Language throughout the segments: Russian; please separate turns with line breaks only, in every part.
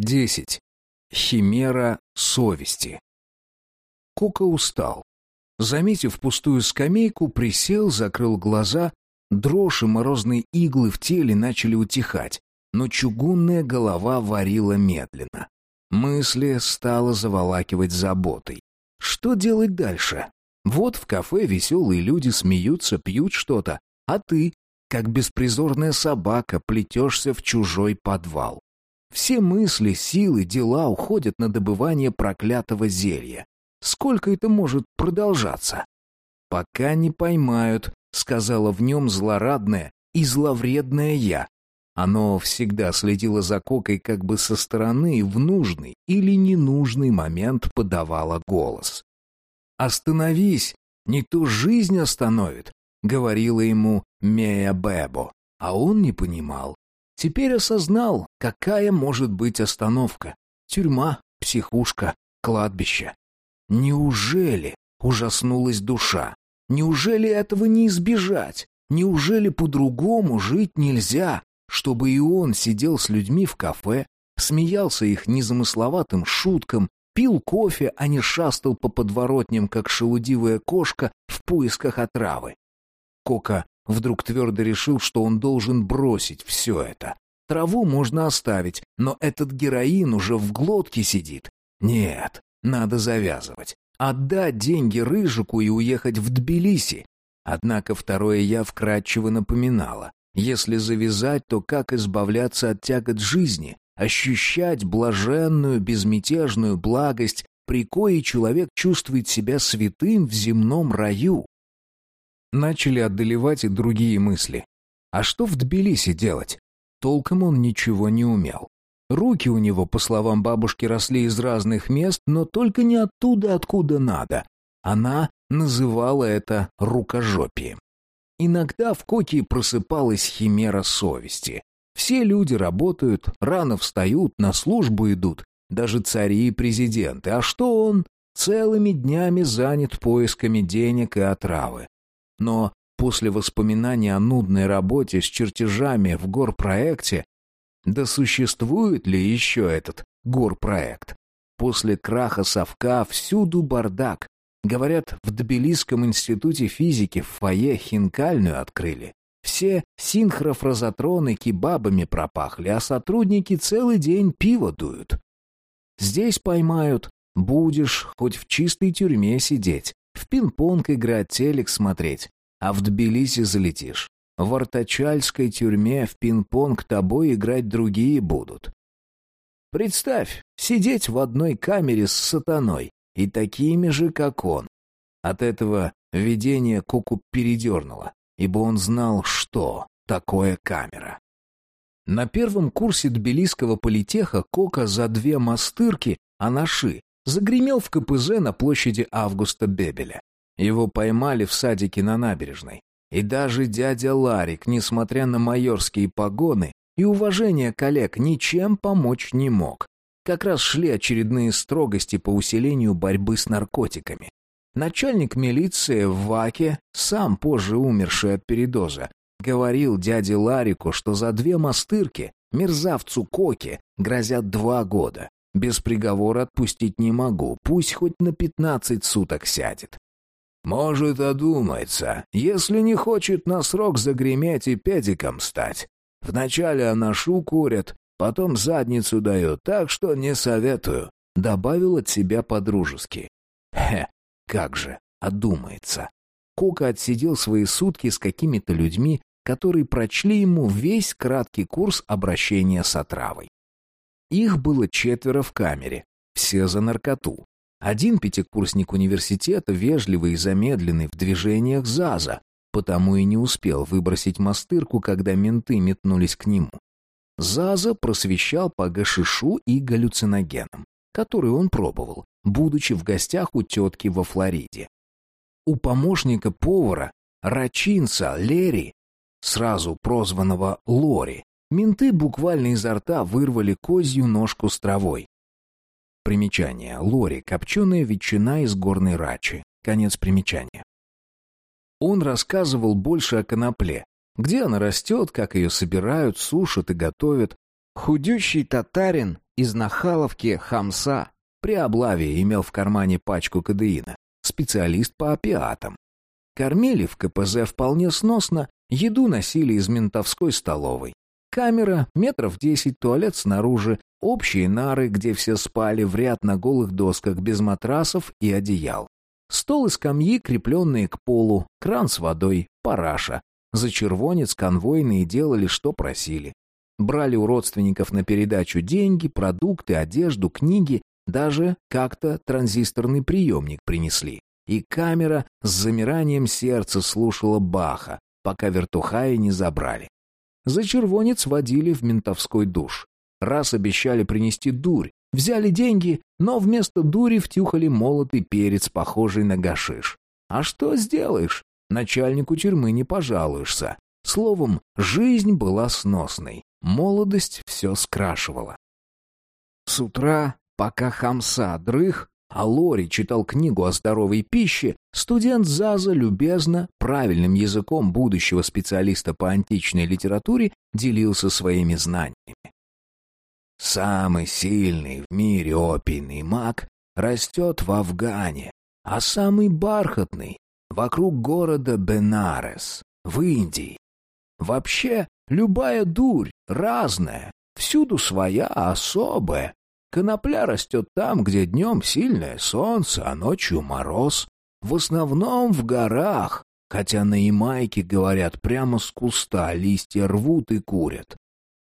10. Химера совести. Кока устал. Заметив пустую скамейку, присел, закрыл глаза. Дрожь и морозные иглы в теле начали утихать, но чугунная голова варила медленно. Мысли стало заволакивать заботой. Что делать дальше? Вот в кафе веселые люди смеются, пьют что-то, а ты, как беспризорная собака, плетешься в чужой подвал. Все мысли, силы, дела уходят на добывание проклятого зелья. Сколько это может продолжаться? «Пока не поймают», — сказала в нем злорадное и зловредное «я». Оно всегда следило за Кокой как бы со стороны и в нужный или ненужный момент подавало голос. «Остановись, не то жизнь остановит», — говорила ему Мея Бебо, а он не понимал. Теперь осознал, какая может быть остановка. Тюрьма, психушка, кладбище. Неужели, ужаснулась душа, неужели этого не избежать? Неужели по-другому жить нельзя, чтобы и он сидел с людьми в кафе, смеялся их незамысловатым шуткам, пил кофе, а не шастал по подворотням, как шелудивая кошка в поисках отравы? Кока Вдруг твердо решил, что он должен бросить все это. Траву можно оставить, но этот героин уже в глотке сидит. Нет, надо завязывать. Отдать деньги Рыжику и уехать в Тбилиси. Однако второе я вкратчиво напоминало. Если завязать, то как избавляться от тягот жизни? Ощущать блаженную, безмятежную благость, при коей человек чувствует себя святым в земном раю. Начали одолевать и другие мысли. А что в Тбилиси делать? Толком он ничего не умел. Руки у него, по словам бабушки, росли из разных мест, но только не оттуда, откуда надо. Она называла это рукожопием. Иногда в Коке просыпалась химера совести. Все люди работают, рано встают, на службу идут, даже цари и президенты. А что он? Целыми днями занят поисками денег и отравы. Но после воспоминания о нудной работе с чертежами в горпроекте, да существует ли еще этот горпроект? После краха совка всюду бардак. Говорят, в Тбилисском институте физики в фойе хинкальную открыли. Все синхрофразотроны кебабами пропахли, а сотрудники целый день пиво дуют. Здесь поймают, будешь хоть в чистой тюрьме сидеть, пинг-понг играть, телек смотреть, а в Тбилиси залетишь. В Артачальской тюрьме в пинг-понг тобой играть другие будут. Представь, сидеть в одной камере с сатаной и такими же, как он. От этого видение Куку передернуло, ибо он знал, что такое камера. На первом курсе Тбилисского политеха Кока за две мастырки, анаши, загремел в КПЗ на площади Августа Бебеля. Его поймали в садике на набережной. И даже дядя Ларик, несмотря на майорские погоны и уважение коллег, ничем помочь не мог. Как раз шли очередные строгости по усилению борьбы с наркотиками. Начальник милиции в Ваке, сам позже умерший от передоза, говорил дяде Ларику, что за две мастырки мерзавцу Коке грозят два года. Без приговора отпустить не могу, пусть хоть на пятнадцать суток сядет. Может, одумается, если не хочет на срок загреметь и педиком стать. Вначале анашу курят, потом задницу дают, так что не советую», — добавил от себя по-дружески. «Хе, как же, одумается». Кока отсидел свои сутки с какими-то людьми, которые прочли ему весь краткий курс обращения с отравой. Их было четверо в камере, все за наркоту. Один пятикурсник университета, вежливый и замедленный в движениях ЗАЗа, потому и не успел выбросить мастырку, когда менты метнулись к нему. ЗАЗа просвещал по гашишу и галлюциногенам, которые он пробовал, будучи в гостях у тетки во Флориде. У помощника повара, рачинца Лери, сразу прозванного Лори, менты буквально изо рта вырвали козью ножку с травой, Примечание. Лори. Копченая ветчина из горной рачи. Конец примечания. Он рассказывал больше о конопле. Где она растет, как ее собирают, сушат и готовят. Худющий татарин из Нахаловки Хамса при облаве имел в кармане пачку кадеина. Специалист по опиатам. Кормили в КПЗ вполне сносно, еду носили из ментовской столовой. Камера, метров десять, туалет снаружи, общие нары, где все спали в ряд на голых досках без матрасов и одеял. Стол и скамьи, крепленные к полу, кран с водой, параша. За червонец конвойные делали, что просили. Брали у родственников на передачу деньги, продукты, одежду, книги, даже как-то транзисторный приемник принесли. И камера с замиранием сердца слушала Баха, пока вертухаи не забрали. За червонец водили в ментовской душ. Раз обещали принести дурь, взяли деньги, но вместо дури втюхали молотый перец, похожий на гашиш. А что сделаешь? Начальнику тюрьмы не пожалуешься. Словом, жизнь была сносной. Молодость все скрашивала. С утра, пока хамса дрых, а Лори читал книгу о здоровой пище, студент Заза любезно, правильным языком будущего специалиста по античной литературе делился своими знаниями. Самый сильный в мире опийный маг растет в Афгане, а самый бархатный — вокруг города Бенарес, в Индии. Вообще, любая дурь разная, всюду своя, особая. Конопля растет там, где днем сильное солнце, а ночью мороз. В основном в горах, хотя на Ямайке, говорят, прямо с куста листья рвут и курят.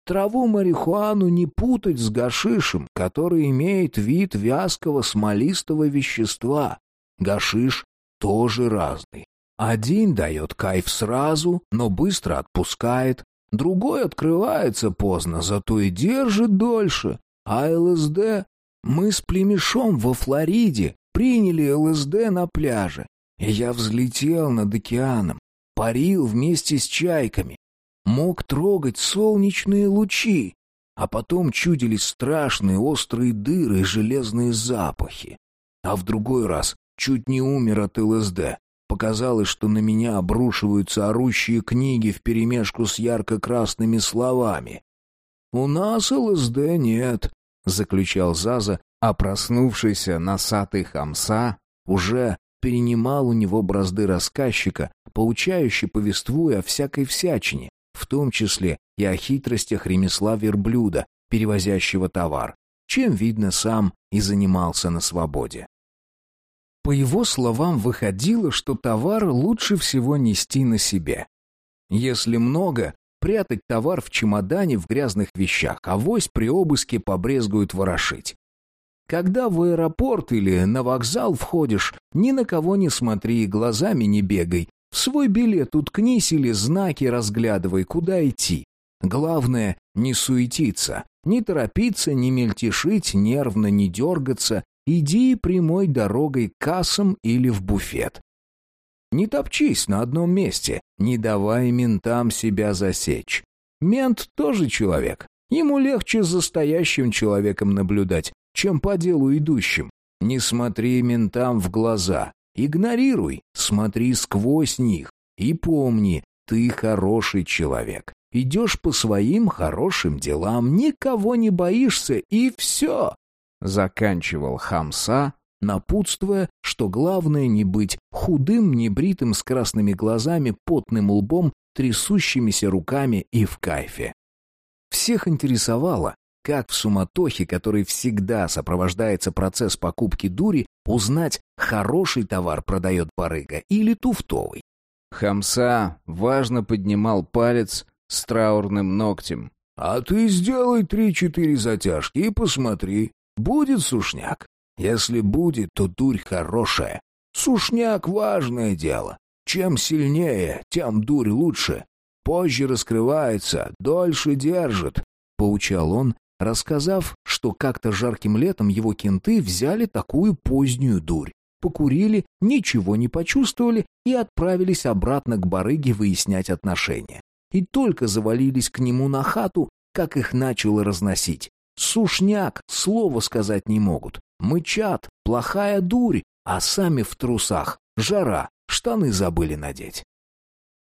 Траву марихуану не путать с гашишем, который имеет вид вязкого смолистого вещества. Гашиш тоже разный. Один дает кайф сразу, но быстро отпускает. Другой открывается поздно, зато и держит дольше. А ЛСД... Мы с племешом во Флориде приняли ЛСД на пляже. И я взлетел над океаном, парил вместе с чайками. Мог трогать солнечные лучи, а потом чудились страшные острые дыры и железные запахи. А в другой раз чуть не умер от ЛСД. Показалось, что на меня обрушиваются орущие книги вперемешку с ярко-красными словами. «У нас ЛСД нет», заключал Заза, а проснувшийся носатый хамса уже перенимал у него бразды рассказчика, поучающе повествуя о всякой всячине, в том числе и о хитростях ремесла верблюда, перевозящего товар, чем, видно, сам и занимался на свободе. По его словам, выходило, что товар лучше всего нести на себе. Если много, Прятать товар в чемодане в грязных вещах, а вось при обыске побрезгуют ворошить. Когда в аэропорт или на вокзал входишь, ни на кого не смотри и глазами не бегай. В свой билет уткнись или знаки разглядывай, куда идти. Главное — не суетиться, не торопиться, не мельтешить, нервно не дергаться. Иди прямой дорогой к кассам или в буфет. Не топчись на одном месте, не давай ментам себя засечь. Мент тоже человек. Ему легче за стоящим человеком наблюдать, чем по делу идущим. Не смотри ментам в глаза. Игнорируй, смотри сквозь них. И помни, ты хороший человек. Идешь по своим хорошим делам, никого не боишься, и все. Заканчивал Хамса, напутствуя, что главное не быть худым, небритым, с красными глазами, потным лбом, трясущимися руками и в кайфе. Всех интересовало, как в суматохе, который всегда сопровождается процесс покупки дури, узнать, хороший товар продает барыга или туфтовый. Хамса важно поднимал палец с траурным ногтем. «А ты сделай три-четыре затяжки и посмотри, будет сушняк. Если будет, то дурь хорошая. Сушняк — важное дело. Чем сильнее, тем дурь лучше. Позже раскрывается, дольше держит», — поучал он, рассказав, что как-то жарким летом его кенты взяли такую позднюю дурь. Покурили, ничего не почувствовали и отправились обратно к барыге выяснять отношения. И только завалились к нему на хату, как их начало разносить. Сушняк, слова сказать не могут. Мычат, плохая дурь, а сами в трусах. Жара, штаны забыли надеть.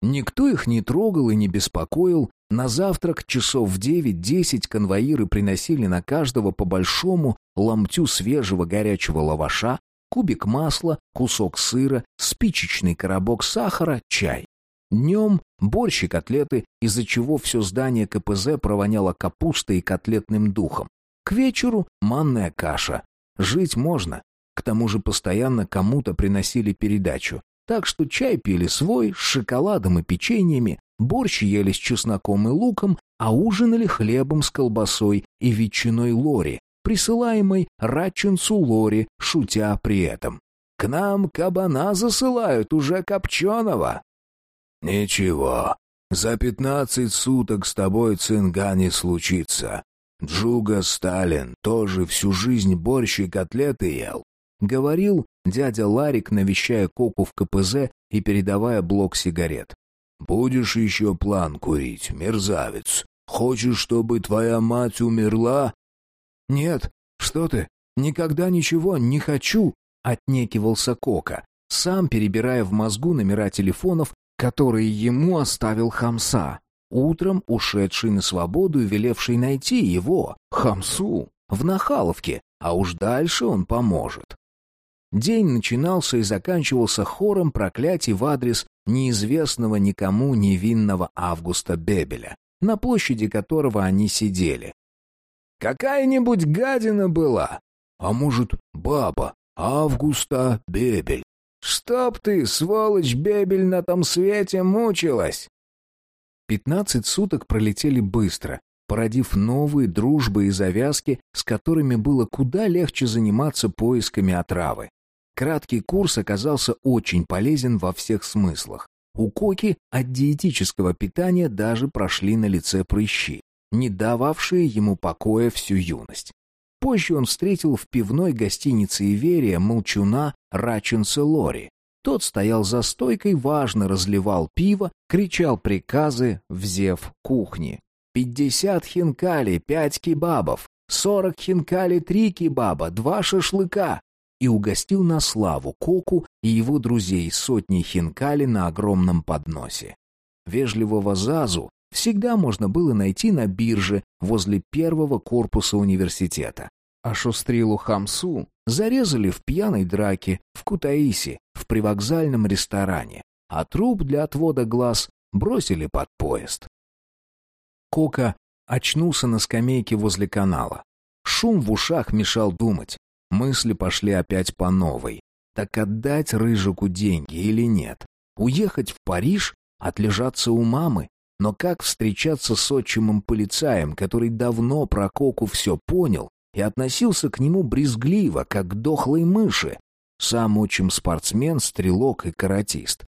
Никто их не трогал и не беспокоил. На завтрак часов в девять-десять конвоиры приносили на каждого по большому ломтю свежего горячего лаваша, кубик масла, кусок сыра, спичечный коробок сахара, чай. Днем борщ и котлеты, из-за чего все здание КПЗ провоняло капустой и котлетным духом. К вечеру манная каша. Жить можно. К тому же постоянно кому-то приносили передачу. Так что чай пили свой, с шоколадом и печеньями, борщ ели с чесноком и луком, а ужинали хлебом с колбасой и ветчиной лори, присылаемой Радчинцу лори, шутя при этом. «К нам кабана засылают уже копченого!» «Ничего, за пятнадцать суток с тобой цинга не случится. Джуга Сталин тоже всю жизнь борщ и котлеты ел», — говорил дядя Ларик, навещая Коку в КПЗ и передавая блок сигарет. «Будешь еще план курить, мерзавец? Хочешь, чтобы твоя мать умерла?» «Нет, что ты, никогда ничего не хочу», — отнекивался Кока, сам перебирая в мозгу номера телефонов, которые ему оставил Хамса, утром ушедший на свободу и велевший найти его, Хамсу, в Нахаловке, а уж дальше он поможет. День начинался и заканчивался хором проклятий в адрес неизвестного никому невинного Августа Бебеля, на площади которого они сидели. «Какая-нибудь гадина была! А может, баба Августа Бебель? Чтоб ты, сволочь Бебель, на том свете мучилась!» Пятнадцать суток пролетели быстро, породив новые дружбы и завязки, с которыми было куда легче заниматься поисками отравы. Краткий курс оказался очень полезен во всех смыслах. У Коки от диетического питания даже прошли на лице прыщи, не дававшие ему покоя всю юность. Позже он встретил в пивной гостинице Иверия молчуна Раченса Лори. Тот стоял за стойкой, важно разливал пиво, кричал приказы, взев кухни. «Пятьдесят хинкали, пять кебабов, сорок хинкали, три кебаба, два шашлыка, и угостил на славу Коку и его друзей сотни хинкали на огромном подносе. Вежливого Зазу всегда можно было найти на бирже возле первого корпуса университета. А шустрилу Хамсу зарезали в пьяной драке в Кутаиси, в привокзальном ресторане, а труп для отвода глаз бросили под поезд. Кока очнулся на скамейке возле канала. Шум в ушах мешал думать. Мысли пошли опять по новой. Так отдать Рыжику деньги или нет? Уехать в Париж? Отлежаться у мамы? Но как встречаться с отчимом полицаем, который давно про Коку все понял и относился к нему брезгливо, как к дохлой мыши? Сам отчим спортсмен, стрелок и каратист.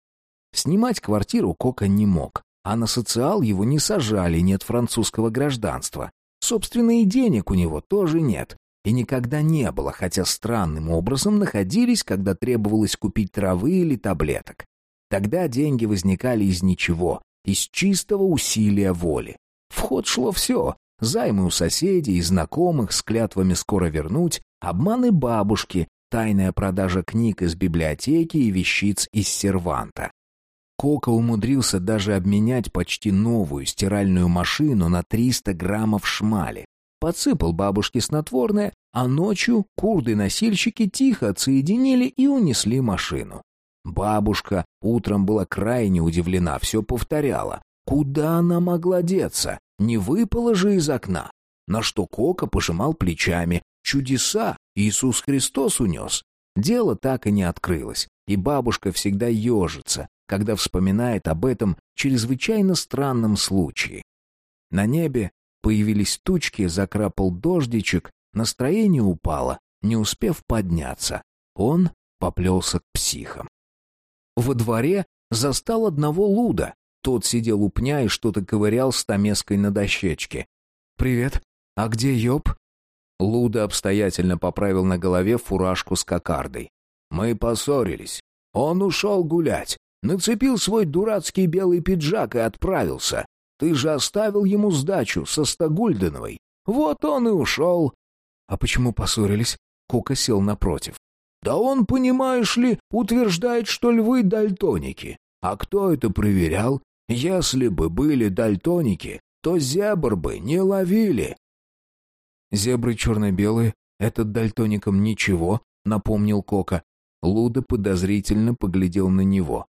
Снимать квартиру Кока не мог, а на социал его не сажали, нет французского гражданства. Собственно, и денег у него тоже нет и никогда не было, хотя странным образом находились, когда требовалось купить травы или таблеток. Тогда деньги возникали из ничего, из чистого усилия воли. В ход шло все — займы у соседей и знакомых с клятвами скоро вернуть, обманы бабушки, тайная продажа книг из библиотеки и вещиц из серванта. Кока умудрился даже обменять почти новую стиральную машину на 300 граммов шмали, подсыпал бабушке снотворное, а ночью курды-носильщики тихо отсоединили и унесли машину. Бабушка утром была крайне удивлена, все повторяла. Куда она могла деться? Не выпала же из окна. На что Кока пожимал плечами. Чудеса Иисус Христос унес. Дело так и не открылось, и бабушка всегда ежится, когда вспоминает об этом чрезвычайно странном случае. На небе Появились тучки, закрапал дождичек, настроение упало, не успев подняться. Он поплелся к психам. Во дворе застал одного луда. Тот сидел у пня и что-то ковырял стамеской на дощечке. «Привет. А где Йоб?» Луда обстоятельно поправил на голове фуражку с кокардой. «Мы поссорились. Он ушел гулять, нацепил свой дурацкий белый пиджак и отправился. Ты же оставил ему сдачу со Стагульденовой. Вот он и ушел. А почему поссорились? Кока сел напротив. Да он, понимаешь ли, утверждает, что львы дальтоники. А кто это проверял? Если бы были дальтоники, то зебр бы не ловили.
Зебры черно-белые, этот дальтоникам ничего, напомнил Кока. Луда подозрительно поглядел на него.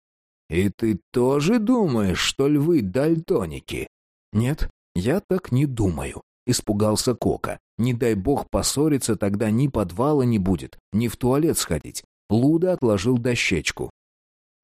«И ты тоже думаешь, что львы дальтоники?»
«Нет, я так не думаю», — испугался Кока. «Не дай бог поссориться, тогда ни подвала не будет, ни в туалет сходить». Луда отложил дощечку.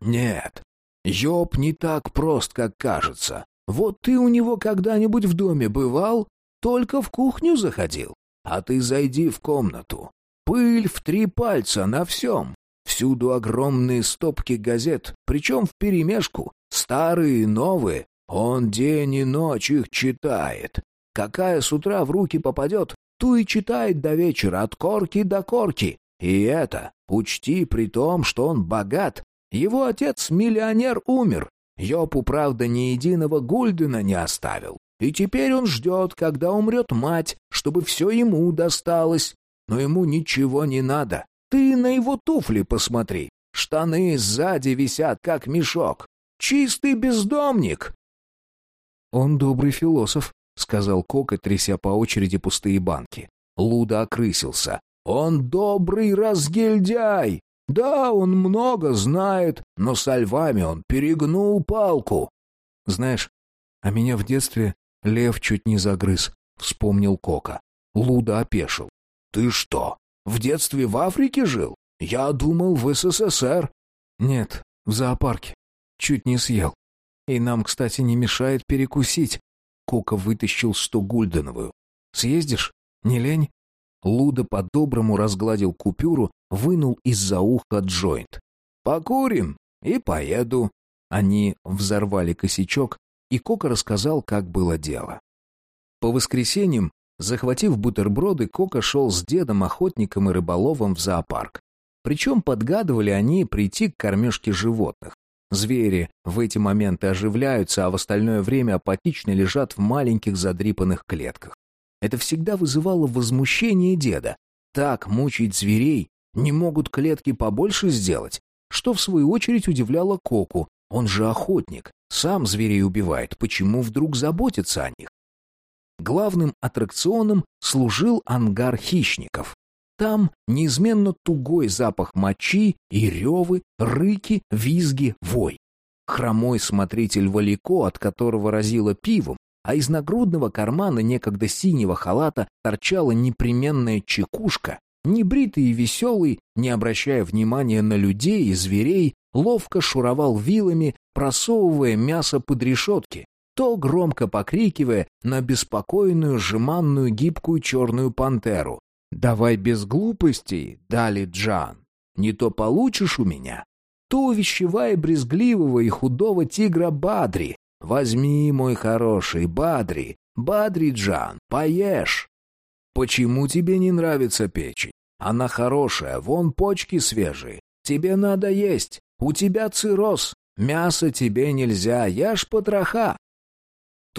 «Нет, Йоб не так прост, как кажется. Вот ты у него когда-нибудь в доме бывал? Только в кухню заходил. А ты зайди в комнату. Пыль в три пальца на всем. Всюду огромные стопки газет, причем вперемешку, старые и новые. Он день и ночь их читает. Какая с утра в руки попадет, ту и читает до вечера, от корки до корки. И это, учти при том, что он богат. Его отец, миллионер, умер. Йопу, правда, ни единого гульдена не оставил. И теперь он ждет, когда умрет мать, чтобы все ему досталось. Но ему ничего не надо. Ты на его туфли посмотри. Штаны сзади висят, как мешок. Чистый бездомник.
Он добрый философ, сказал Кока, тряся по очереди пустые банки. Луда окрысился.
Он добрый разгильдяй. Да, он много знает, но со львами он перегнул палку.
Знаешь, а меня в детстве лев чуть не загрыз, вспомнил Кока. Луда опешил.
Ты что, в детстве в Африке жил? Я думал, в СССР.
Нет, в зоопарке. Чуть не съел. И нам, кстати, не мешает перекусить. Кока вытащил сто гульденовую. Съездишь? Не лень? Луда по-доброму разгладил купюру, вынул из-за уха джойнт.
«Покурим и поеду».
Они взорвали косячок, и Кока рассказал, как было дело. По воскресеньям Захватив бутерброды, Кока шел с дедом, охотником и рыболовом в зоопарк. Причем подгадывали они прийти к кормежке животных. Звери в эти моменты оживляются, а в остальное время апатично лежат в маленьких задрипанных клетках. Это всегда вызывало возмущение деда. Так мучить зверей не могут клетки побольше сделать, что в свою очередь удивляло Коку. Он же охотник, сам зверей убивает, почему вдруг заботится о них? Главным аттракционом служил ангар хищников. Там неизменно тугой запах мочи и ревы, рыки, визги, вой. Хромой смотритель Валико, от которого разило пивом, а из нагрудного кармана некогда синего халата торчала непременная чекушка, небритый и веселый, не обращая внимания на людей и зверей, ловко шуровал вилами, просовывая мясо под решетки, то громко покрикивая на беспокойную, жеманную, гибкую черную пантеру. «Давай без глупостей, Дали Джан, не то получишь у меня». То увещевая брезгливого и худого тигра Бадри. «Возьми, мой хороший, Бадри, Бадри Джан, поешь». «Почему тебе не нравится печень? Она хорошая, вон почки свежие. Тебе надо есть, у тебя цирроз, мясо тебе нельзя, ешь потроха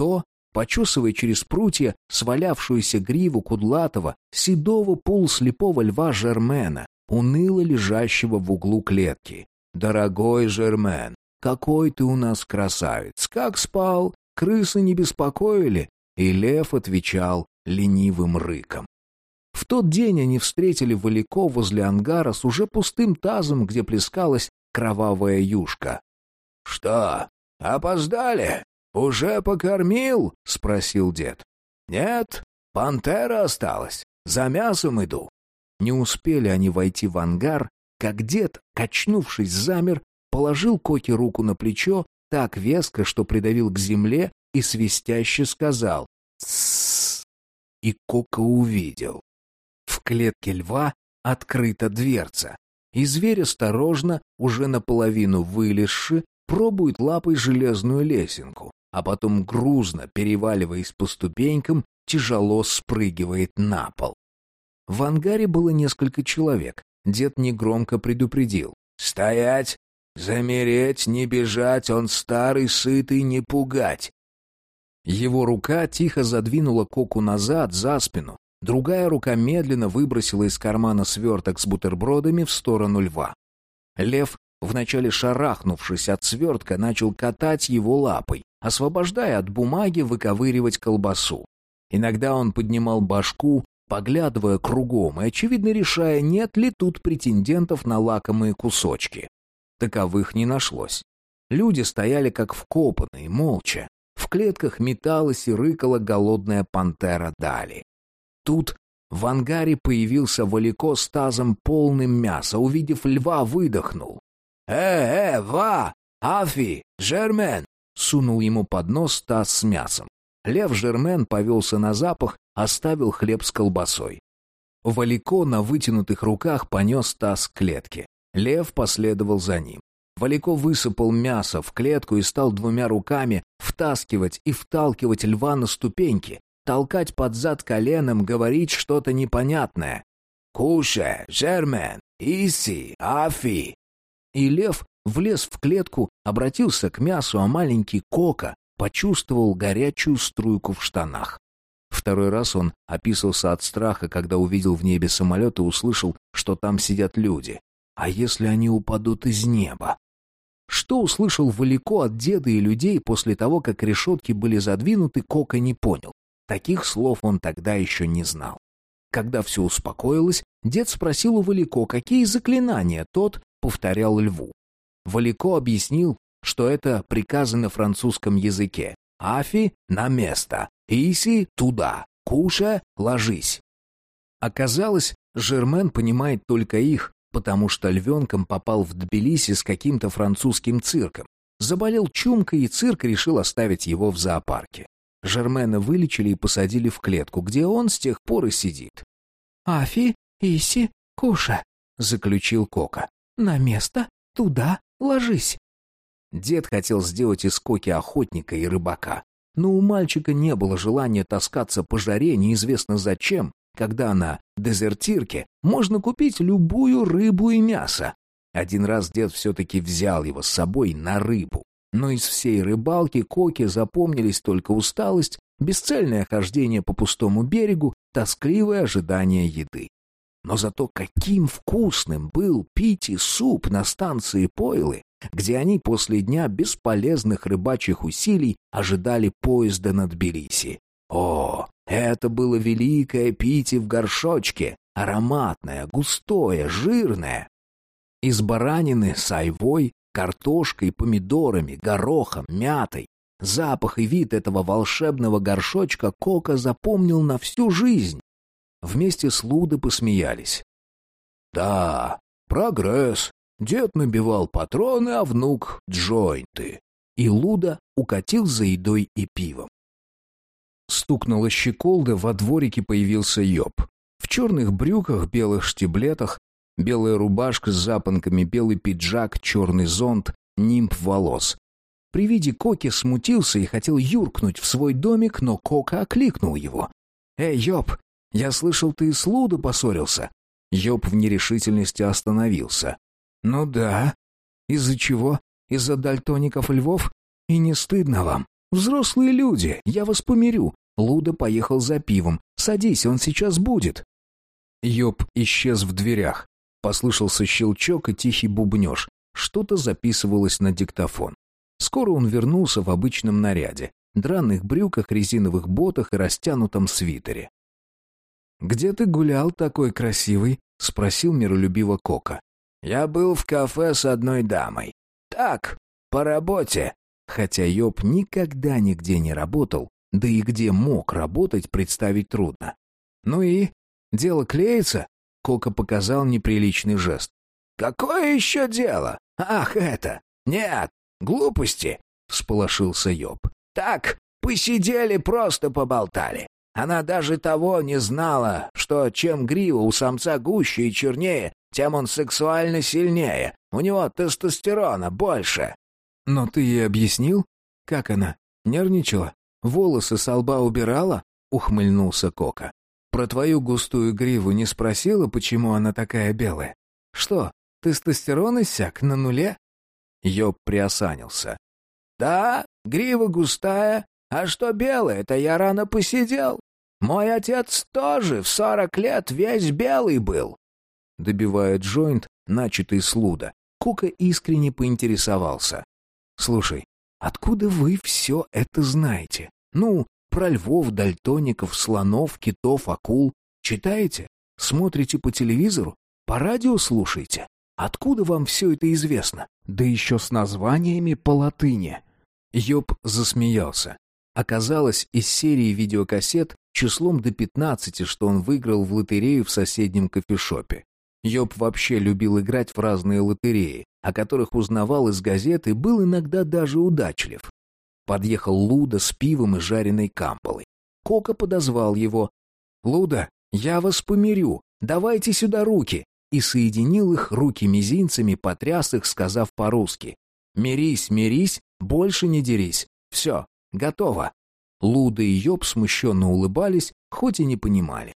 то, почесывая через прутья свалявшуюся гриву кудлатого, седого полуслепого льва Жермена, уныло лежащего в углу клетки. «Дорогой Жермен, какой ты у нас красавец! Как спал? Крысы не беспокоили?» И лев отвечал ленивым рыком. В тот день они встретили Валико возле ангара с уже пустым тазом, где плескалась кровавая юшка. «Что, опоздали?» «Уже покормил?» — спросил дед. «Нет, пантера осталась. За мясом иду». Не успели они войти в ангар, как дед, качнувшись, замер, положил Коке руку на плечо, так веско, что придавил к земле, и свистяще сказал «Тссс». И Кока увидел. В клетке льва открыта дверца, и зверь осторожно, уже наполовину вылезши, пробует лапой железную лесенку а потом грузно, переваливаясь по ступенькам, тяжело спрыгивает на пол. В ангаре было несколько человек. Дед негромко предупредил. «Стоять! Замереть, не бежать, он старый, сытый, не пугать!» Его рука тихо задвинула Коку назад, за спину. Другая рука медленно выбросила из кармана сверток с бутербродами в сторону льва. Лев
Вначале шарахнувшись от свертка, начал катать его лапой, освобождая от бумаги выковыривать колбасу. Иногда он поднимал башку, поглядывая кругом и, очевидно, решая, нет ли тут претендентов на лакомые кусочки. Таковых не нашлось. Люди стояли как вкопанные, молча. В клетках металась и рыкала голодная пантера Дали. Тут в ангаре появился Валико с тазом полным мяса. Увидев льва, выдохнул. «Э, э, ва! Афи! Жермен!» Сунул ему под нос таз с мясом. Лев Жермен повелся на запах, оставил хлеб с колбасой. Валико на вытянутых руках понес таз к клетке. Лев последовал за ним. Валико высыпал мясо в клетку и стал двумя руками втаскивать и вталкивать льва на ступеньки, толкать под зад коленом, говорить что-то непонятное. «Куше, Жермен, Иси, Афи!» И лев влез в клетку, обратился к мясу, а маленький Кока почувствовал горячую струйку в штанах. Второй раз он описался от страха, когда увидел в небе самолет и услышал, что там сидят люди. А если они упадут из неба? Что услышал Валико от деда и людей после того, как решетки были задвинуты, Кока не понял. Таких слов он тогда еще не знал. Когда все успокоилось, дед спросил у Валико, какие заклинания тот повторял льву. Валико объяснил, что это приказы на французском языке. «Афи — на место, Иси — туда, Куша — ложись». Оказалось, Жермен понимает только их, потому что львенком попал в Тбилиси с каким-то французским цирком. Заболел чумкой, и цирк решил оставить его в зоопарке. Жермена вылечили и посадили в клетку, где он с тех пор и сидит.
«Афи, Иси, Куша», — заключил Кока. «На место, туда, ложись».
Дед хотел сделать из Коки охотника и рыбака. Но у мальчика не было желания таскаться по жаре неизвестно зачем, когда на дезертирке можно купить любую рыбу и мясо. Один раз дед все-таки взял его с собой на рыбу. Но из всей рыбалки Коке запомнились только усталость, бесцельное хождение по пустому берегу, тоскливое ожидание еды. Но зато каким вкусным был пить и суп на станции Пойлы, где они после дня бесполезных рыбачьих усилий ожидали поезда над Тбилиси. О, это было великое питье в горшочке, ароматное, густое, жирное. Из баранины с айвой, картошкой, помидорами, горохом, мятой. Запах и вид этого волшебного горшочка Кока запомнил на всю жизнь. Вместе с Лудо посмеялись. «Да, прогресс», Дед набивал патроны, а внук — джойнты. И Луда укатил за едой и пивом. Стукнула щеколда, во дворике появился Йоб. В черных брюках, белых штиблетах, белая рубашка с запонками, белый пиджак, черный зонт, нимб волос. При виде Коки смутился и хотел юркнуть в свой домик, но Кока окликнул его. «Эй, Йоб, я слышал, ты с Лудо поссорился?» Йоб в нерешительности остановился. «Ну да. Из-за чего? Из-за дальтоников львов? И не стыдно вам? Взрослые люди, я вас помирю. Луда поехал за пивом. Садись, он сейчас будет». Йоб исчез в дверях. Послышался щелчок и тихий бубнеж. Что-то записывалось на диктофон. Скоро он вернулся в обычном наряде, драных брюках, резиновых ботах и растянутом свитере. «Где ты гулял такой красивый?» — спросил миролюбиво Кока. Я был в кафе с одной дамой. Так, по работе. Хотя Йоб никогда нигде не работал, да и где мог работать, представить трудно. Ну и? Дело клеится? Кока показал неприличный жест. Какое еще дело? Ах, это! Нет, глупости! Всполошился Йоб. Так, посидели, просто поболтали. Она даже того не знала, что чем грива у самца гуще и чернее, тем он сексуально сильнее. У него тестостерона больше. Но ты ей объяснил? Как она? Нервничала? Волосы с лба убирала? Ухмыльнулся Кока. Про твою густую гриву не спросила, почему она такая белая? Что, тестостерон иссяк на нуле? Ёб приосанился. Да, грива густая, а что белая, это я рано посидел. Мой отец тоже в сорок лет весь белый был добивая джойнт, начатый с луда. Искренне поинтересовался. «Слушай, откуда вы все это знаете? Ну, про львов, дальтоников, слонов, китов, акул. Читаете? Смотрите по телевизору? По радио слушаете? Откуда вам все это известно? Да еще с названиями по латыни». Йоб засмеялся. Оказалось, из серии видеокассет числом до 15, что он выиграл в лотерею в соседнем кофешопе. Йоб вообще любил играть в разные лотереи, о которых узнавал из газет и был иногда даже удачлив. Подъехал Луда с пивом и жареной камполой. Кока подозвал его. «Луда, я вас помирю, давайте сюда руки!» И соединил их руки мизинцами, потряс их, сказав по-русски. «Мирись, мирись, больше не дерись. Все, готово». Луда и Йоб смущенно улыбались, хоть и не понимали.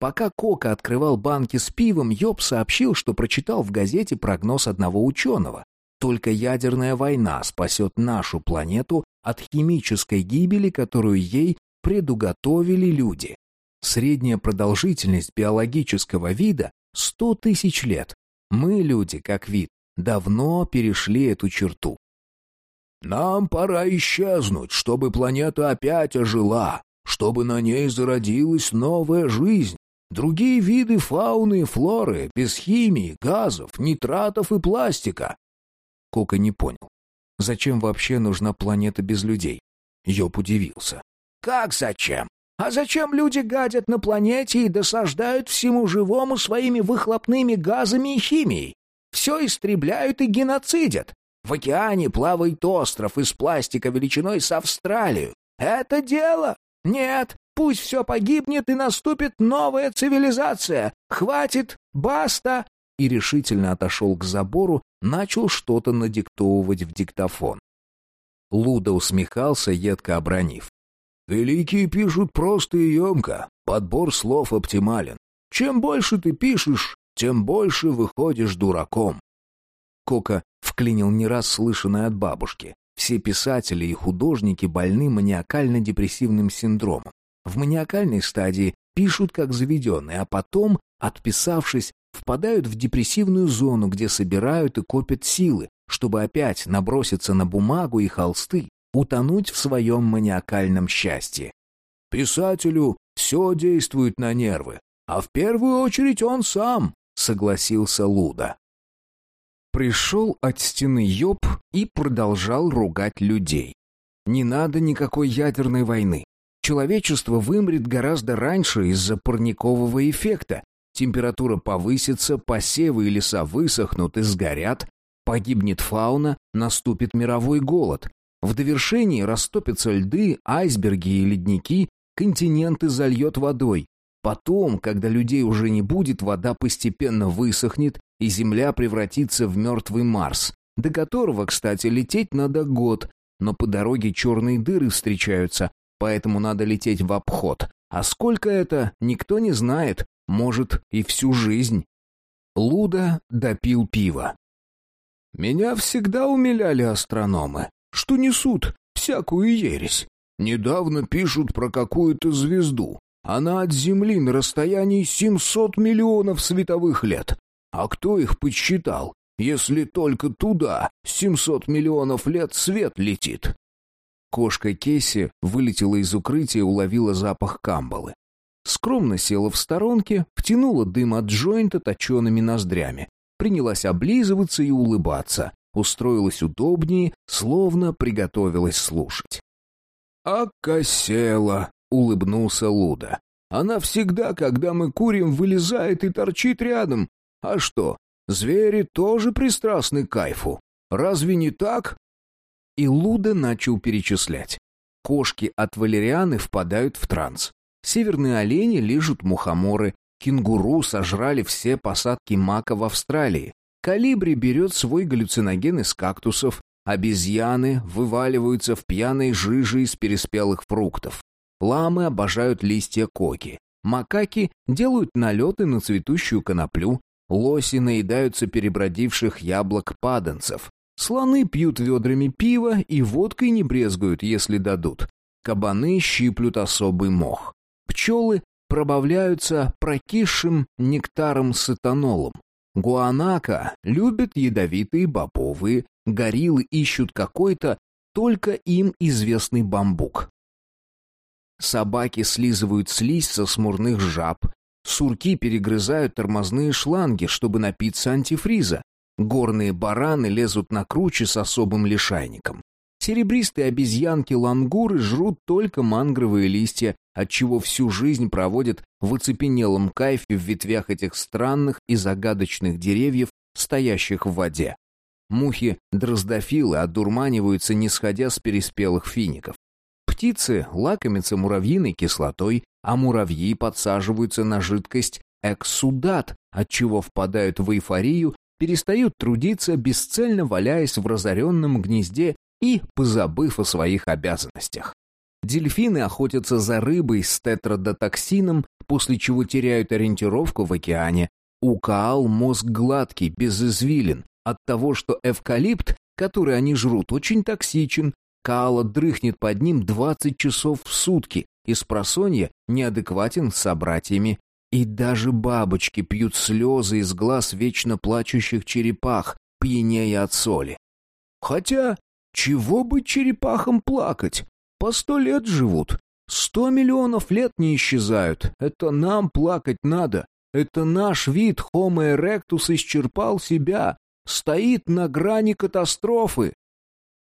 Пока Кока открывал банки с пивом, Йоб сообщил, что прочитал в газете прогноз одного ученого. Только ядерная война спасет нашу планету от химической гибели, которую ей предуготовили люди. Средняя продолжительность биологического вида — 100 тысяч лет. Мы, люди, как вид, давно перешли эту черту. «Нам пора исчезнуть, чтобы планета опять ожила, чтобы на ней зародилась новая жизнь, Другие виды фауны и флоры, без химии, газов, нитратов и пластика. Кока не понял. Зачем вообще нужна планета без людей? Йоп удивился. Как зачем? А зачем люди гадят на планете и досаждают всему живому своими выхлопными газами и химией? Все истребляют и геноцидят. В океане плавает остров из пластика величиной с Австралию. Это дело? Нет, Пусть все погибнет и наступит новая цивилизация. Хватит, баста!» И решительно отошел к забору, начал что-то надиктовывать в диктофон. Луда усмехался, едко обронив. «Великие пишут просто и емко. Подбор слов оптимален. Чем больше ты пишешь, тем больше выходишь дураком». Кока вклинил не раз слышанное от бабушки. Все писатели и художники больны маниакально-депрессивным синдромом. В маниакальной стадии пишут как заведенные, а потом, отписавшись, впадают в депрессивную зону, где собирают и копят силы, чтобы опять наброситься на бумагу и холсты, утонуть в своем маниакальном счастье. Писателю все действует на нервы, а в первую очередь он сам, согласился Луда. Пришел от стены Йоб и продолжал ругать людей. Не надо никакой ядерной войны. Человечество вымрет гораздо раньше из-за парникового эффекта. Температура повысится, посевы и леса высохнут и сгорят, погибнет фауна, наступит мировой голод. В довершении растопятся льды, айсберги и ледники, континенты зальет водой. Потом, когда людей уже не будет, вода постепенно высохнет, и Земля превратится в мертвый Марс, до которого, кстати, лететь надо год, но по дороге черные дыры встречаются, поэтому надо лететь в обход. А сколько это, никто не знает, может и всю жизнь. Луда допил пиво. Меня всегда умиляли астрономы, что несут всякую ересь. Недавно пишут про какую-то звезду. Она от Земли на расстоянии 700 миллионов световых лет. А кто их подсчитал, если только туда 700 миллионов лет свет летит? Кошка Кесси вылетела из укрытия и уловила запах камбалы. Скромно села в сторонке, втянула дым от джойнта точеными ноздрями. Принялась облизываться и улыбаться. Устроилась удобнее, словно приготовилась слушать. «Ака села», — улыбнулся Луда. «Она всегда, когда мы курим, вылезает и торчит рядом. А что, звери тоже пристрастны к кайфу. Разве не так?» И Луда начал перечислять. Кошки от валерианы впадают в транс. Северные олени лижут мухоморы. Кенгуру сожрали все посадки мака в Австралии. Калибри берет свой галлюциноген из кактусов. Обезьяны вываливаются в пьяной жиже из переспелых фруктов. Ламы обожают листья коки. Макаки делают налеты на цветущую коноплю. Лоси наедаются перебродивших яблок паданцев. Слоны пьют ведрами пива и водкой не брезгуют, если дадут. Кабаны щиплют особый мох. Пчелы пробавляются прокисшим нектаром с этанолом. Гуанака любят ядовитые бобовые, гориллы ищут какой-то только им известный бамбук. Собаки слизывают слизь со смурных жаб, сурки перегрызают тормозные шланги, чтобы напиться антифриза, горные бараны лезут на круче с особым лишайником. Серебристые обезьянки-лангуры жрут только мангровые листья, отчего всю жизнь проводят в оцепенелом кайфе в ветвях этих странных и загадочных деревьев, стоящих в воде. Мухи-дроздофилы одурманиваются, не сходя с переспелых фиников. Птицы лакомятся муравьиной кислотой, а муравьи подсаживаются на жидкость эксудат, отчего впадают в эйфорию, перестают трудиться, бесцельно валяясь в разоренном гнезде и позабыв о своих обязанностях. Дельфины охотятся за рыбой с тетродотоксином, после чего теряют ориентировку в океане. У каал мозг гладкий, без извилин, от того, что эвкалипт, который они жрут, очень токсичен. Каала дрыхнет под ним 20 часов в сутки, и с просонья неадекватен с собратьями. И даже бабочки пьют слезы из глаз вечно плачущих черепах, пьянея от соли. Хотя чего бы черепахам плакать? По сто лет живут. Сто миллионов лет не исчезают. Это нам плакать надо. Это наш вид Homo erectus исчерпал себя. Стоит на грани катастрофы.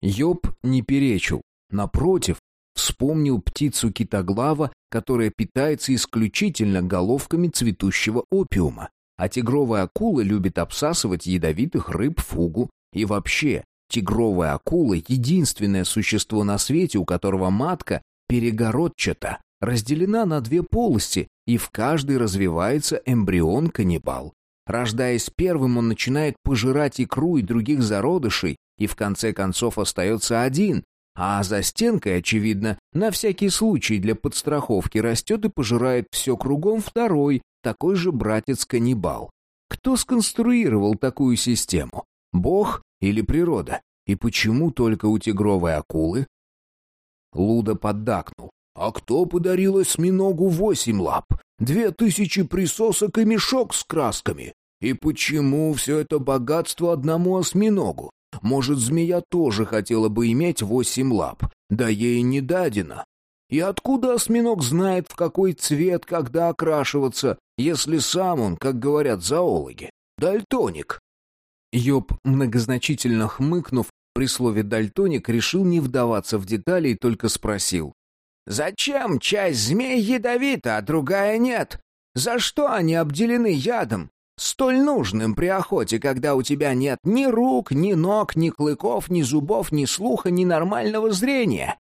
Йоб не перечил. Напротив, вспомнил птицу китоглава, которая питается исключительно головками цветущего опиума. А тигровая акула любит обсасывать ядовитых рыб фугу. И вообще, Тигровая акула — единственное существо на свете, у которого матка перегородчата, разделена на две полости, и в каждой развивается эмбрион-каннибал. Рождаясь первым, он начинает пожирать икру и других зародышей, и в конце концов остается один, а за стенкой, очевидно, на всякий случай для подстраховки растет и пожирает все кругом второй, такой же братец-каннибал. Кто сконструировал такую систему? Бог или природа? И почему только у тигровой акулы? Луда поддакнул. А кто подарил осьминогу восемь лап, две тысячи присосок и мешок с красками? И почему все это богатство одному осьминогу? Может, змея тоже хотела бы иметь восемь лап, да ей не дадено. И откуда осьминог знает, в какой цвет, когда окрашиваться, если сам он, как говорят зоологи, дальтоник? Йоб, многозначительно хмыкнув, при слове «дальтоник» решил не вдаваться в детали и только спросил. «Зачем часть змей ядовита, а другая нет? За что они обделены ядом, столь нужным при охоте, когда у тебя нет ни рук, ни ног, ни клыков, ни зубов, ни слуха, ни нормального зрения?»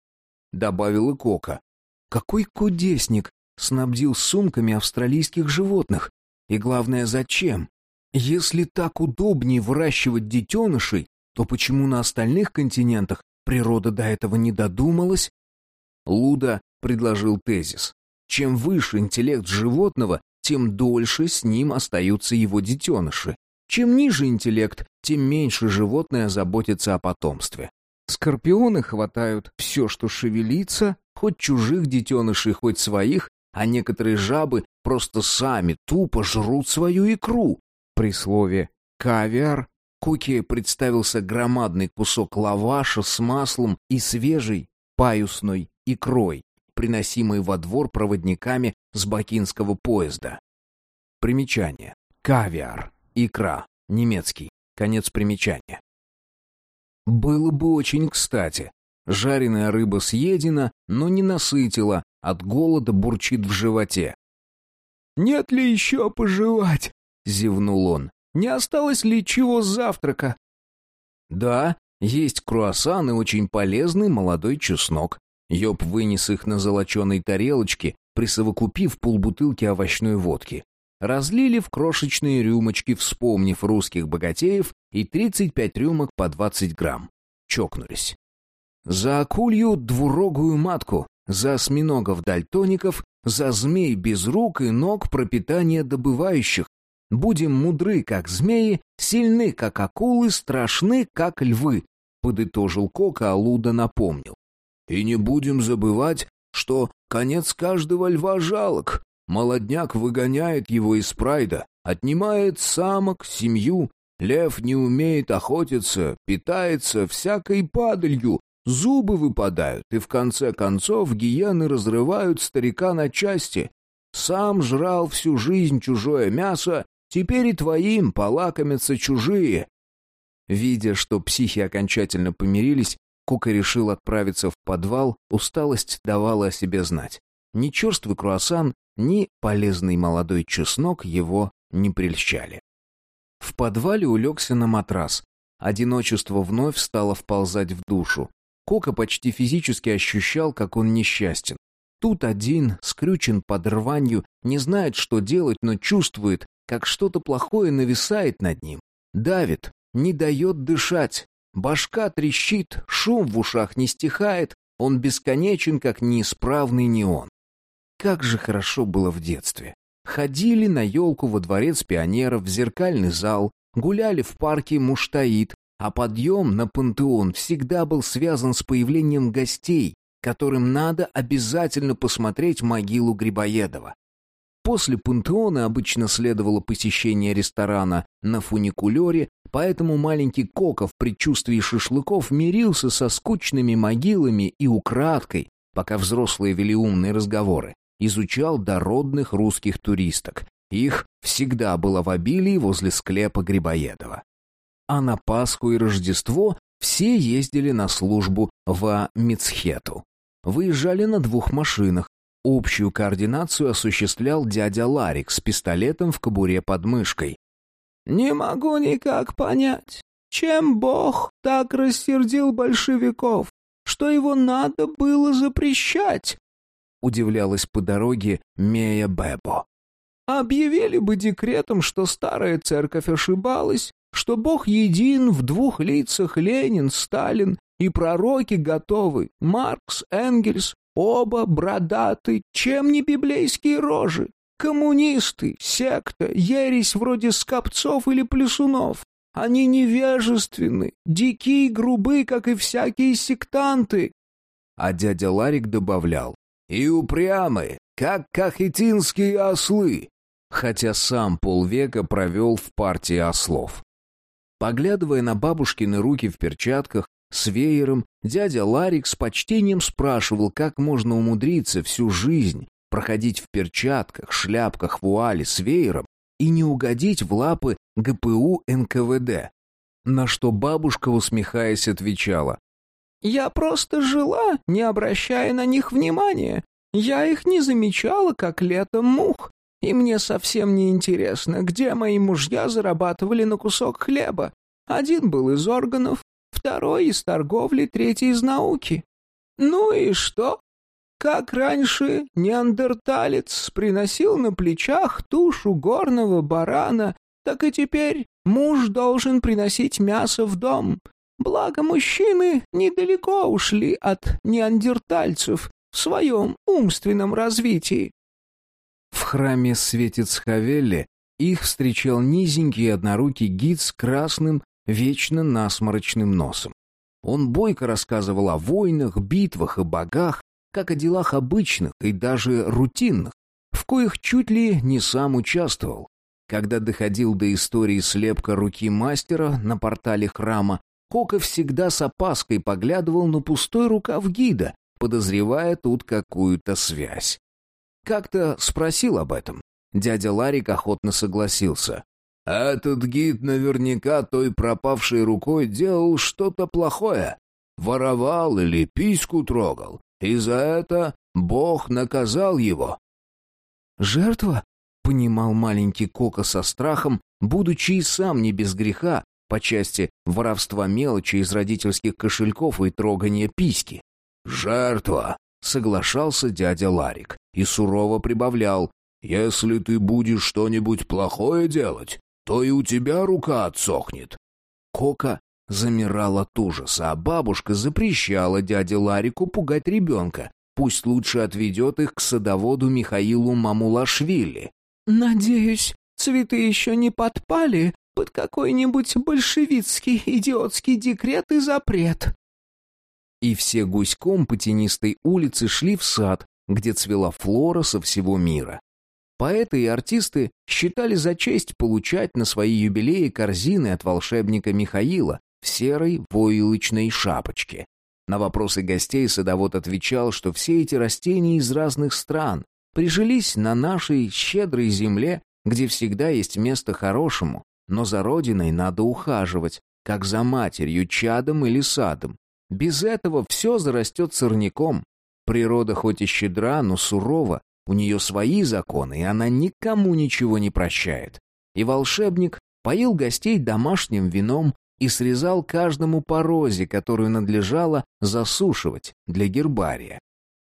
Добавил и Кока. «Какой кудесник!» снабдил сумками австралийских животных. И главное, зачем? Если так удобнее выращивать детенышей, то почему на остальных континентах природа до этого не додумалась? Луда предложил тезис. Чем выше интеллект животного, тем дольше с ним остаются его детеныши. Чем ниже интеллект, тем меньше животное заботится о потомстве. Скорпионы хватают все, что шевелится, хоть чужих детенышей, хоть своих, а некоторые жабы просто сами тупо жрут свою икру, при слове «кавиар» Куки представился громадный кусок лаваша с маслом и свежей паюсной икрой, приносимой во двор проводниками с бакинского поезда. Примечание. Кавиар. Икра. Немецкий. Конец примечания. Было бы очень кстати. Жареная рыба съедена, но не насытила, от голода бурчит в животе. «Нет ли еще пожевать?» — зевнул он. «Не осталось ли чего с завтрака?» «Да, есть круассаны, очень полезный молодой чеснок». Йоб вынес их на золоченой тарелочке, присовокупив полбутылки овощной водки. Разлили в крошечные рюмочки, вспомнив русских богатеев, и 35 рюмок по 20 грамм. Чокнулись. За акулью двурогую матку, за осьминогов-дальтоников, за змей без рук и ног пропитания добывающих, Будем мудры, как змеи, сильны, как акулы, страшны, как львы», — подытожил Кока, а Луда напомнил. «И не будем забывать, что конец каждого льва жалок. Молодняк выгоняет его из прайда, отнимает самок, семью. Лев не умеет охотиться, питается всякой падалью, зубы выпадают, и в конце концов гиены разрывают старика на части. Сам жрал всю жизнь чужое мясо, теперь и твоим полакомятся чужие.
Видя, что психи окончательно помирились, Кука решил отправиться в подвал, усталость давала о себе знать. Ни черствый круассан, ни полезный молодой чеснок его не прельщали. В подвале улегся на матрас. Одиночество вновь стало вползать в душу. Кока почти физически ощущал, как он несчастен. Тут один, скрючен под рванью, не знает, что делать, но чувствует, как что-то плохое нависает над ним. Давит, не дает дышать. Башка трещит, шум в ушах не стихает, он бесконечен, как неисправный неон. Как же хорошо было в детстве. Ходили на елку во дворец пионеров, в зеркальный зал, гуляли в парке Муштаид, а подъем на пантеон всегда был связан с появлением гостей, которым надо обязательно посмотреть могилу Грибоедова. После пантеона обычно следовало посещение ресторана на фуникулере, поэтому маленький Кока в предчувствии шашлыков мирился со скучными могилами и украдкой, пока взрослые вели умные разговоры, изучал дородных русских туристок. Их всегда было в обилии возле склепа Грибоедова. А на Пасху и Рождество все ездили на службу в Мицхету. Выезжали на двух машинах, Общую координацию осуществлял дядя Ларик с пистолетом в кобуре под мышкой.
«Не могу никак понять, чем Бог так рассердил большевиков, что его надо было запрещать?»
Удивлялась по дороге Мея Бебо.
«Объявили бы декретом, что старая церковь ошибалась, что Бог един в двух лицах Ленин, Сталин и пророки готовы, Маркс, Энгельс, Оба бродаты, чем не библейские рожи. Коммунисты, секта, ересь вроде скопцов или плесунов. Они невежественны, дикие грубы, как и всякие сектанты.
А дядя Ларик добавлял, и упрямы, как кахетинские ослы, хотя сам полвека провел в партии ослов. Поглядывая на бабушкины руки в перчатках, с веером, дядя Ларик с почтением спрашивал, как можно умудриться всю жизнь проходить в перчатках, шляпках, вуале с веером и не угодить в лапы ГПУ НКВД. На что бабушка, усмехаясь, отвечала.
«Я просто жила, не обращая на них внимания. Я их не замечала, как летом мух. И мне совсем не интересно, где мои мужья зарабатывали на кусок хлеба. Один был из органов, второй из торговли, третий из науки. Ну и что? Как раньше неандерталец приносил на плечах тушу горного барана, так и теперь муж должен приносить мясо в дом. Благо мужчины недалеко ушли от неандертальцев в своем умственном развитии.
В храме Светец Хавелли их встречал низенький однорукий гид с красным вечно насморочным носом. Он бойко рассказывал о войнах, битвах и богах, как о делах обычных и даже рутинных, в коих чуть ли не сам участвовал. Когда доходил до истории слепка руки мастера на портале храма, Кока всегда с опаской поглядывал на пустой рукав гида, подозревая тут какую-то связь. Как-то спросил об этом. Дядя Ларик охотно согласился. Этот гид наверняка той пропавшей рукой делал что-то плохое. Воровал или письку трогал. И за это Бог наказал его. «Жертва?» — понимал маленький Кока со страхом, будучи и сам не без греха, по части воровства мелочи из родительских кошельков и трогания письки.
«Жертва!» — соглашался дядя Ларик и сурово прибавлял. «Если ты будешь что-нибудь плохое делать, то и у тебя рука отсохнет».
Кока замирал от ужаса, а бабушка запрещала дяде Ларику пугать ребенка. Пусть лучше отведет их к садоводу Михаилу Мамулашвили.
«Надеюсь, цветы еще не подпали под какой-нибудь большевистский идиотский декрет и запрет».
И все гуськом по тенистой улице шли в сад, где цвела флора со всего мира. Поэты и артисты считали за честь получать на свои юбилеи корзины от волшебника Михаила в серой войлочной шапочке. На вопросы гостей садовод отвечал, что все эти растения из разных стран прижились на нашей щедрой земле, где всегда есть место хорошему, но за родиной надо ухаживать, как за матерью, чадом или садом. Без этого все зарастет сорняком. Природа хоть и щедра, но сурова, у нее свои законы, и она никому ничего не прощает. И волшебник поил гостей домашним вином и срезал каждому по розе, которую надлежало засушивать для гербария.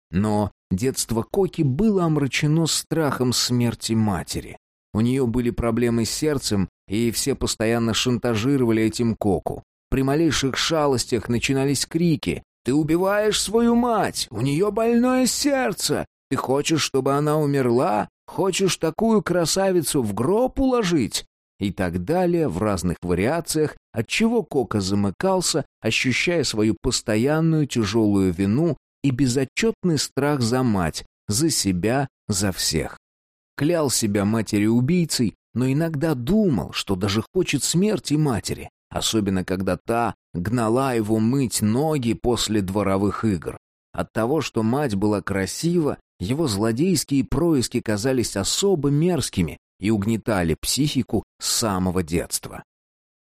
Но детство Коки было омрачено страхом смерти матери. У нее были проблемы с сердцем, и все постоянно шантажировали этим Коку. При малейших шалостях начинались крики «Ты убиваешь свою мать! У нее больное сердце! Ты хочешь, чтобы она умерла? Хочешь такую красавицу в гроб уложить?» И так далее в разных вариациях, отчего Кока замыкался, ощущая свою постоянную тяжелую вину и безотчетный страх за мать, за себя, за всех. Клял себя матери-убийцей, но иногда думал, что даже хочет смерти матери, особенно когда та гнала его мыть ноги после дворовых игр. От того, что мать была красива, его злодейские происки казались особо мерзкими и угнетали психику с самого детства.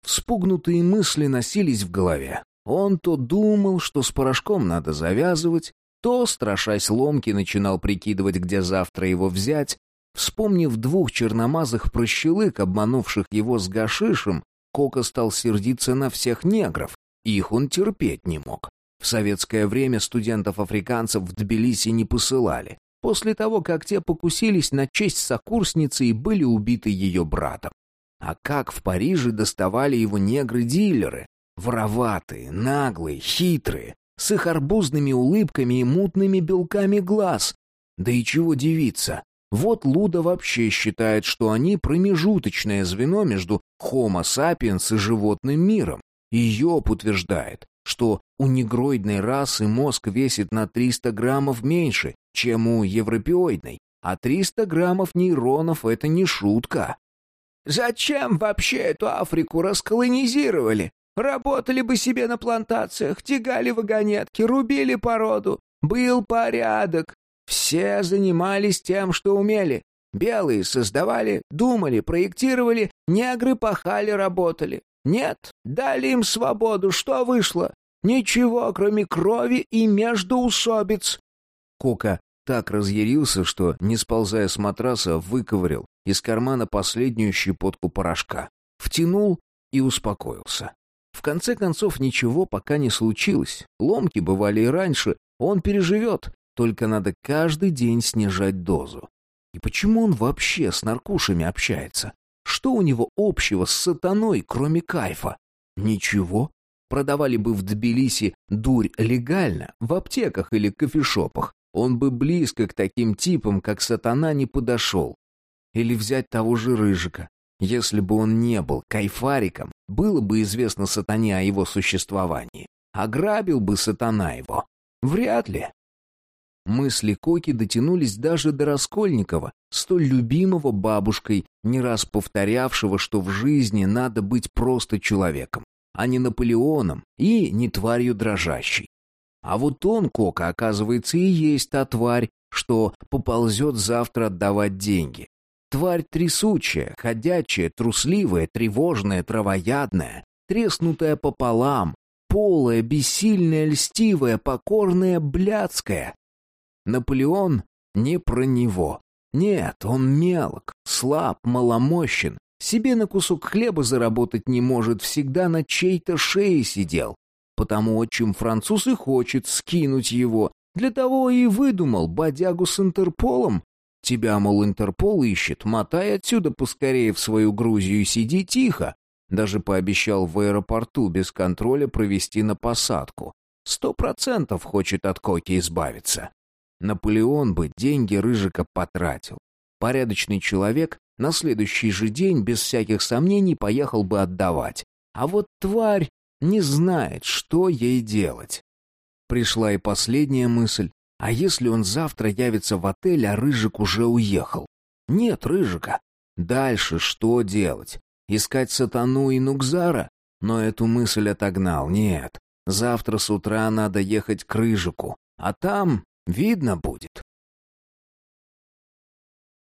Вспугнутые мысли носились в голове. Он то думал, что с порошком надо завязывать, то, страшась ломки, начинал прикидывать, где завтра его взять. Вспомнив двух черномазых прощелык, обманувших его с гашишем, Кока стал сердиться на всех негров. Их он терпеть не мог. В советское время студентов-африканцев в Тбилиси не посылали после того, как те покусились на честь сокурсницы и были убиты ее братом. А как в Париже доставали его негры-дилеры, вороватые, наглые, хитрые, с их арбузными улыбками и мутными белками глаз. Да и чего дивиться, вот Луда вообще считает, что они промежуточное звено между Homo sapiens и животным миром. И Йоб утверждает, что у негроидной расы мозг весит на 300 граммов меньше, чем у европеоидной, а 300 граммов нейронов — это не шутка.
Зачем вообще эту Африку расколонизировали? Работали бы себе на плантациях, тягали вагонетки, рубили породу. Был порядок. Все занимались тем, что умели. Белые создавали, думали, проектировали, негры пахали, работали. Нет, дали им свободу, что вышло? Ничего, кроме крови и междоусобиц.
Кока так разъярился, что, не сползая с матраса, выковырял из кармана последнюю щепотку порошка. Втянул и успокоился. В конце концов, ничего пока не случилось. Ломки бывали и раньше, он переживет, только надо каждый день снижать дозу. И почему он вообще с наркушами общается? Что у него общего с сатаной, кроме кайфа? Ничего. Продавали бы в Тбилиси дурь легально, в аптеках или кофешопах. Он бы близко к таким типам, как сатана, не подошел. Или взять того же Рыжика. Если бы он не был кайфариком, было бы известно сатане о его существовании. Ограбил бы сатана его. Вряд ли. Мысли Коки дотянулись даже до Раскольникова, столь любимого бабушкой, не раз повторявшего, что в жизни надо быть просто человеком, а не Наполеоном и не тварью дрожащей. А вот он, Кока, оказывается, и есть та тварь, что поползет завтра отдавать деньги. Тварь трясучая, ходячая, трусливая, тревожная, травоядная, треснутая пополам, полая, бессильная, льстивая, покорная, блядская, Наполеон не про него. Нет, он мелок, слаб, маломощен. Себе на кусок хлеба заработать не может, всегда на чьей-то шее сидел. Потому отчим француз и хочет скинуть его. Для того и выдумал бодягу с Интерполом. Тебя, мол, Интерпол ищет, мотай отсюда поскорее в свою Грузию сиди тихо. Даже пообещал в аэропорту без контроля провести на посадку. Сто процентов хочет от Коки избавиться. Наполеон бы деньги Рыжика потратил. Порядочный человек на следующий же день без всяких сомнений поехал бы отдавать. А вот тварь не знает, что ей делать. Пришла и последняя мысль. А если он завтра явится в отель, а Рыжик уже уехал?
Нет Рыжика. Дальше что делать? Искать сатану и Нукзара? Но эту мысль отогнал. Нет. Завтра с утра надо ехать к Рыжику. А там видно будет.